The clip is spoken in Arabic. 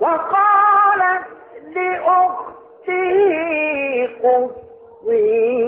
وقالت لأخته قصي